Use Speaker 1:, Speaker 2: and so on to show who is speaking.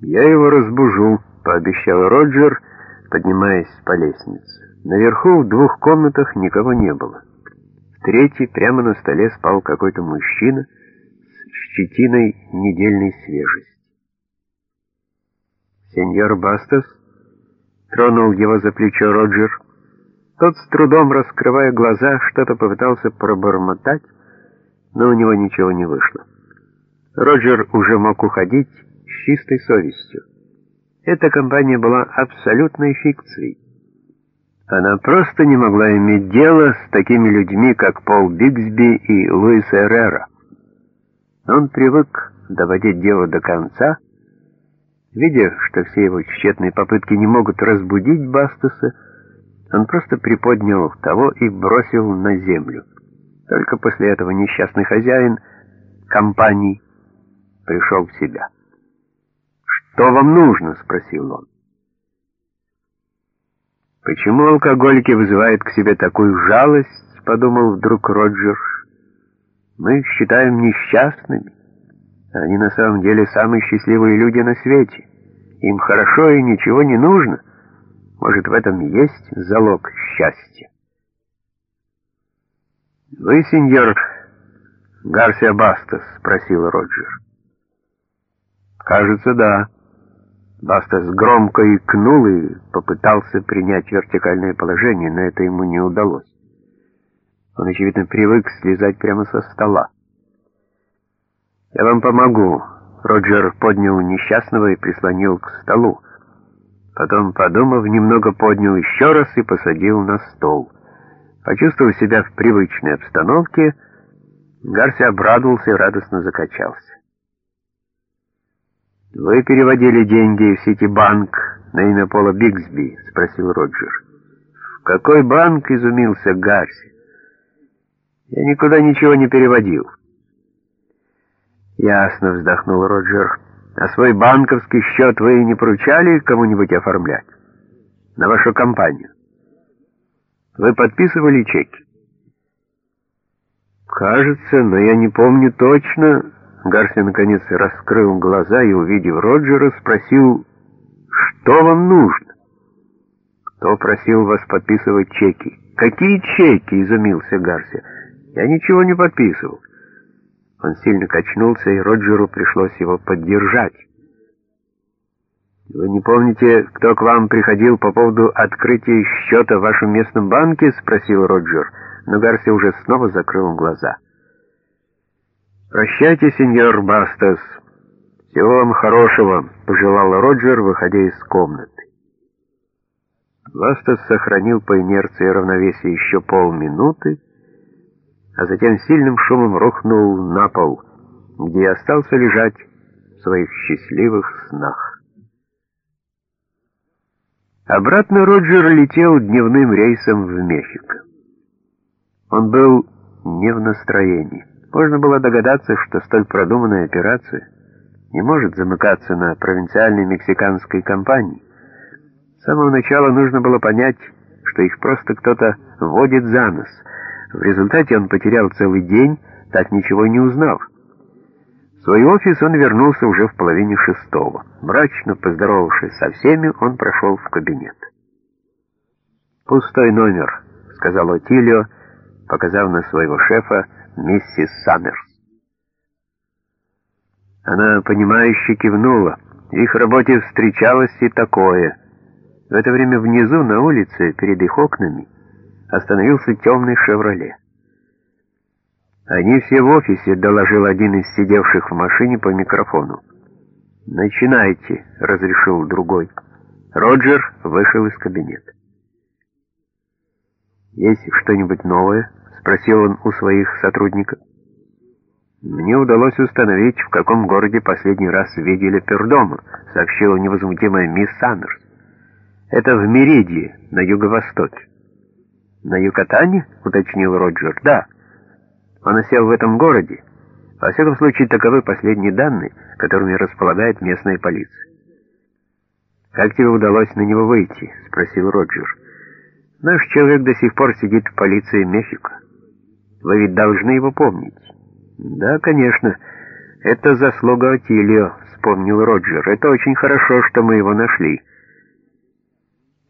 Speaker 1: «Я его разбужу», — пообещал Роджер, поднимаясь по лестнице. Наверху в двух комнатах никого не было. В третьей прямо на столе спал какой-то мужчина с щетиной недельной свежести. Сеньор Бастас тронул его за плечо Роджер. Тот, с трудом раскрывая глаза, что-то попытался пробормотать, но у него ничего не вышло. Роджер уже мог уходить чистой совестью. Эта компания была абсолютной фикцией. Она просто не могла иметь дело с такими людьми, как Пол Бигсби и Луис Эррера. Он привык доводить дело до конца, видя, что все его тщетные попытки не могут разбудить Бастуса, он просто приподнял того и бросил на землю. Только после этого несчастный хозяин компании пришел в себя. «Что вам нужно?» — спросил он. «Почему алкоголики вызывают к себе такую жалость?» — подумал вдруг Роджер. «Мы их считаем несчастными. Они на самом деле самые счастливые люди на свете. Им хорошо и ничего не нужно. Может, в этом есть залог счастья?» «Вы, сеньор Гарсия Бастас?» — спросил Роджер. «Кажется, да». Бастас громко икнул и попытался принять вертикальное положение, но это ему не удалось. Он, очевидно, привык слезать прямо со стола. «Я вам помогу». Роджер поднял несчастного и прислонил к столу. Потом, подумав, немного поднял еще раз и посадил на стол. Почувствовав себя в привычной обстановке, Гарси обрадовался и радостно закачался. «Вы переводили деньги в Ситибанк на имя Пола Бигсби?» — спросил Роджер. «В какой банк?» — изумился Гарси. «Я никуда ничего не переводил». «Ясно», — вздохнул Роджер. «А свой банковский счет вы не поручали кому-нибудь оформлять? На вашу компанию? Вы подписывали чеки?» «Кажется, но я не помню точно...» Гарси наконец раскрыл глаза и, увидев Роджера, спросил, «Что вам нужно?» «Кто просил вас подписывать чеки?» «Какие чеки?» — изумился Гарси. «Я ничего не подписывал». Он сильно качнулся, и Роджеру пришлось его поддержать. «Вы не помните, кто к вам приходил по поводу открытия счета в вашем местном банке?» — спросил Роджер, но Гарси уже снова закрыл глаза. «Прощайте, сеньор Бастас. Всего вам хорошего», — пожелал Роджер, выходя из комнаты. Бастас сохранил по инерции равновесие еще полминуты, а затем сильным шумом рухнул на пол, где и остался лежать в своих счастливых снах. Обратно Роджер летел дневным рейсом в Мехико. Он был не в настроении. Можно было догадаться, что столь продуманная операция не может замыкаться на провинциальной мексиканской компании. С самого начала нужно было понять, что их просто кто-то водит за нос. В результате он потерял целый день, так ничего не узнав. В свой офис он вернулся уже в половине шестого. Мрачно поздоровавшись со всеми, он прошел в кабинет. «Пустой номер», — сказал Отилио, показав на своего шефа, миссис Саммерс. Она, понимающе кивнула. В их работе встречалось и такое. В это время внизу, на улице, перед их окнами, остановился темный «Шевроле». «Они все в офисе», — доложил один из сидевших в машине по микрофону. «Начинайте», — разрешил другой. Роджер вышел из кабинета. «Есть что-нибудь новое?» — спросил он у своих сотрудников. «Мне удалось установить, в каком городе последний раз видели Пердома», — сообщила невозмутимая мисс Саммерс. «Это в Меридии, на юго-востоке». «На Юкатане?» — уточнил Роджер. «Да. Он осел в этом городе. Во всяком случае, таковы последние данные, которыми располагает местная полиция». «Как тебе удалось на него выйти?» — спросил Роджер. «Наш человек до сих пор сидит в полиции Мехико». Вы ведь должны его помнить. Да, конечно. «Это заслуга Атилио», — вспомнил Роджер. «Это очень хорошо, что мы его нашли».